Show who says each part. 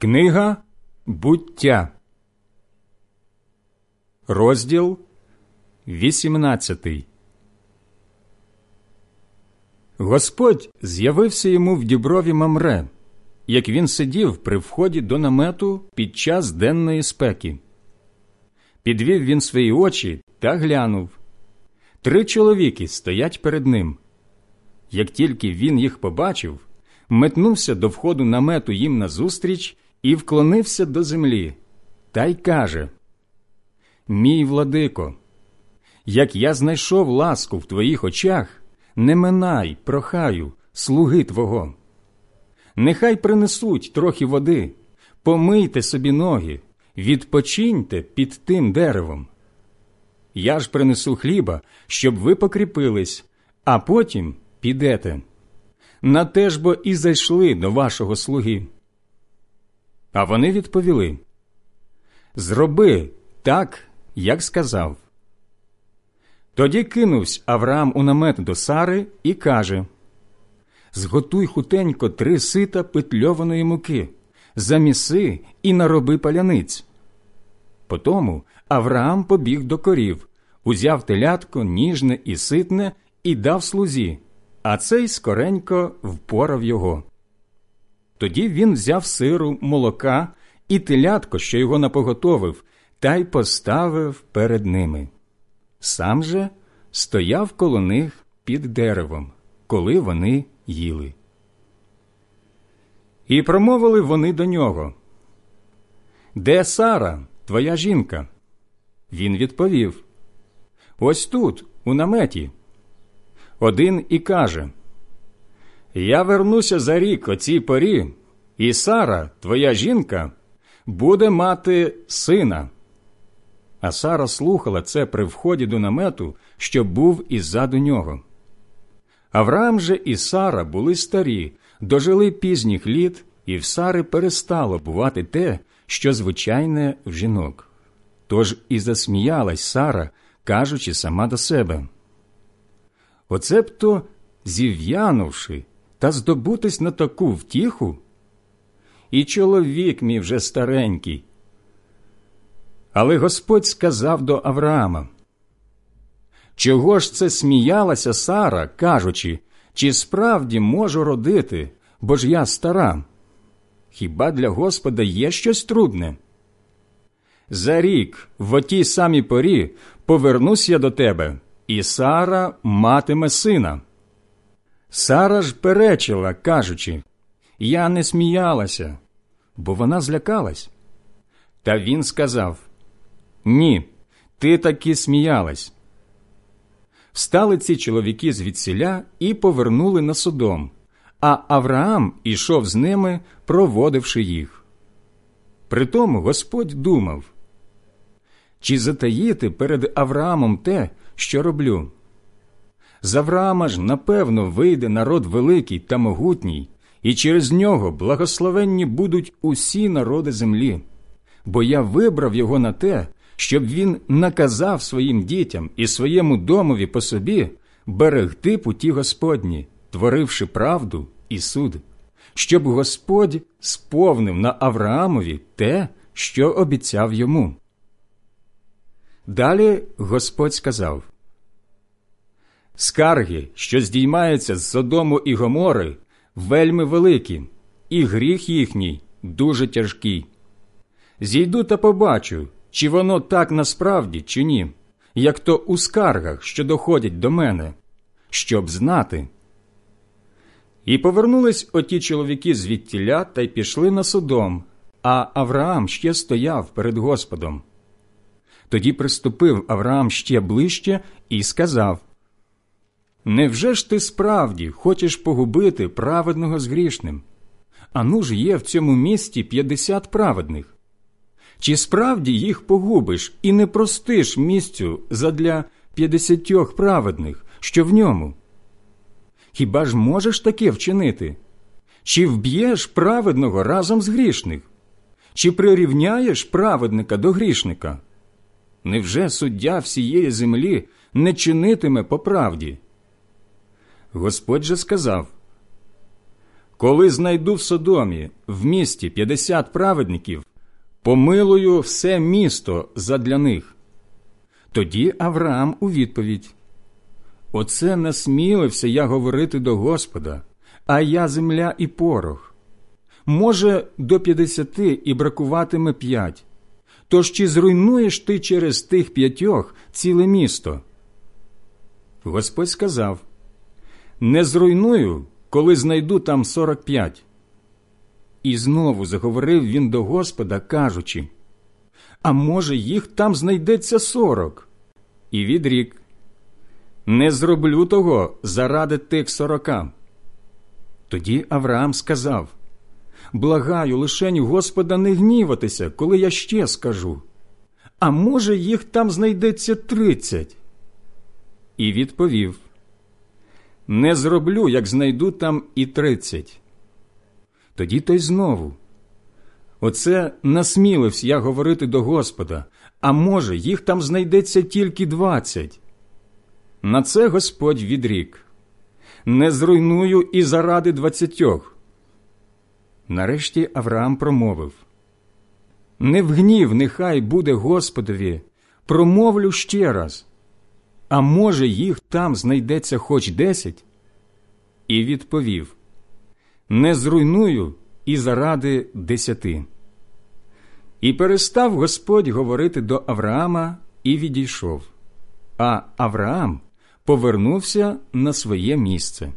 Speaker 1: Книга буття, розділ 18 Господь з'явився йому в діброві Мамре, як він сидів при вході до намету під час денної спеки. Підвів він свої очі та глянув. Три чоловіки стоять перед ним. Як тільки він їх побачив, метнувся до входу намету їм назустріч і вклонився до землі, та й каже: Мій владико, як я знайшов ласку в твоїх очах, не минай, прохаю, слуги Твого. Нехай принесуть трохи води, помийте собі ноги, відпочиньте під тим деревом. Я ж принесу хліба, щоб ви покріпились, а потім підете. На те ж бо і зайшли до вашого слуги. А вони відповіли Зроби так, як сказав. Тоді кинувся Авраам у намет до Сари і каже Зготуй хутенько три сита петльованої муки, заміси і нароби паляниць. Потому Авраам побіг до корів, узяв телятко ніжне і ситне і дав слузі, а цей скоренько впорав його. Тоді він взяв сиру, молока і телятко, що його напоготовив, та й поставив перед ними. Сам же стояв коло них під деревом, коли вони їли. І промовили вони до нього. Де Сара, твоя жінка? Він відповів Ось тут, у наметі. Один і каже я вернуся за рік о цій порі, і Сара, твоя жінка, буде мати сина. А Сара слухала це при вході до намету, що був іззаду нього. Авраам же і Сара були старі, дожили пізніх літ, і в Сари перестало бувати те, що звичайне в жінок. Тож і засміялась Сара, кажучи сама до себе. Оце б то, зів'янувши, та здобутись на таку втіху? І чоловік мій вже старенький. Але Господь сказав до Авраама, Чого ж це сміялася Сара, кажучи, чи справді можу родити, бо ж я стара? Хіба для Господа є щось трудне? За рік в отій самій порі повернусь я до тебе, і Сара матиме сина. Сара ж перечила, кажучи, я не сміялася, бо вона злякалась. Та він сказав Ні, ти таки сміялась. Встали ці чоловіки звідсіля і повернули на Содом, а Авраам ішов з ними, проводивши їх. Притому Господь думав, чи затаїти перед Авраамом те, що роблю? З Авраама ж, напевно, вийде народ великий та могутній, і через нього благословенні будуть усі народи землі. Бо я вибрав його на те, щоб він наказав своїм дітям і своєму домові по собі берегти путі Господні, творивши правду і суд, щоб Господь сповнив на Авраамові те, що обіцяв йому. Далі Господь сказав Скарги, що здіймаються з Содому і Гомори, вельми великі, і гріх їхній дуже тяжкий. Зійду та побачу, чи воно так насправді, чи ні, як то у скаргах, що доходять до мене, щоб знати. І повернулись оті чоловіки звідтіля та й пішли на Содом, а Авраам ще стояв перед Господом. Тоді приступив Авраам ще ближче і сказав Невже ж ти справді хочеш погубити праведного з грішним? Ану ж є в цьому місті п'ятдесят праведних. Чи справді їх погубиш і не простиш місцю задля п'ятдесятьох праведних, що в ньому? Хіба ж можеш таке вчинити? Чи вб'єш праведного разом з грішних? Чи прирівняєш праведника до грішника? Невже суддя всієї землі не чинитиме по правді? Господь же сказав коли знайду в Содомі в місті п'ятдесят праведників, помилую все місто задля них. Тоді Авраам у відповідь Оце насмілився я говорити до Господа, а я земля і порох. Може, до п'ятдесяти і бракуватиме п'ять. Тож чи зруйнуєш ти через тих п'ятьох ціле місто? Господь сказав Не зруйную, коли знайду там сорок п'ять. І знову заговорив він до Господа, кажучи А може, їх там знайдеться сорок? І відрік Не зроблю того заради тих сорока. Тоді Авраам сказав Благаю, лишень Господа не гніватися, коли я ще скажу. А може, їх там знайдеться тридцять? І відповів Не зроблю, як знайду там і тридцять. Тоді той знову. Оце насмілився я говорити до Господа, а може, їх там знайдеться тільки двадцять. На це Господь відрік Не зруйную і заради двадцятьох. Нарешті Авраам промовив Не в гнів нехай буде Господові, промовлю ще раз. А може, їх там знайдеться хоч десять? І відповів Не зруйную і заради десяти. І перестав Господь говорити до Авраама і відійшов. А Авраам повернувся на своє місце.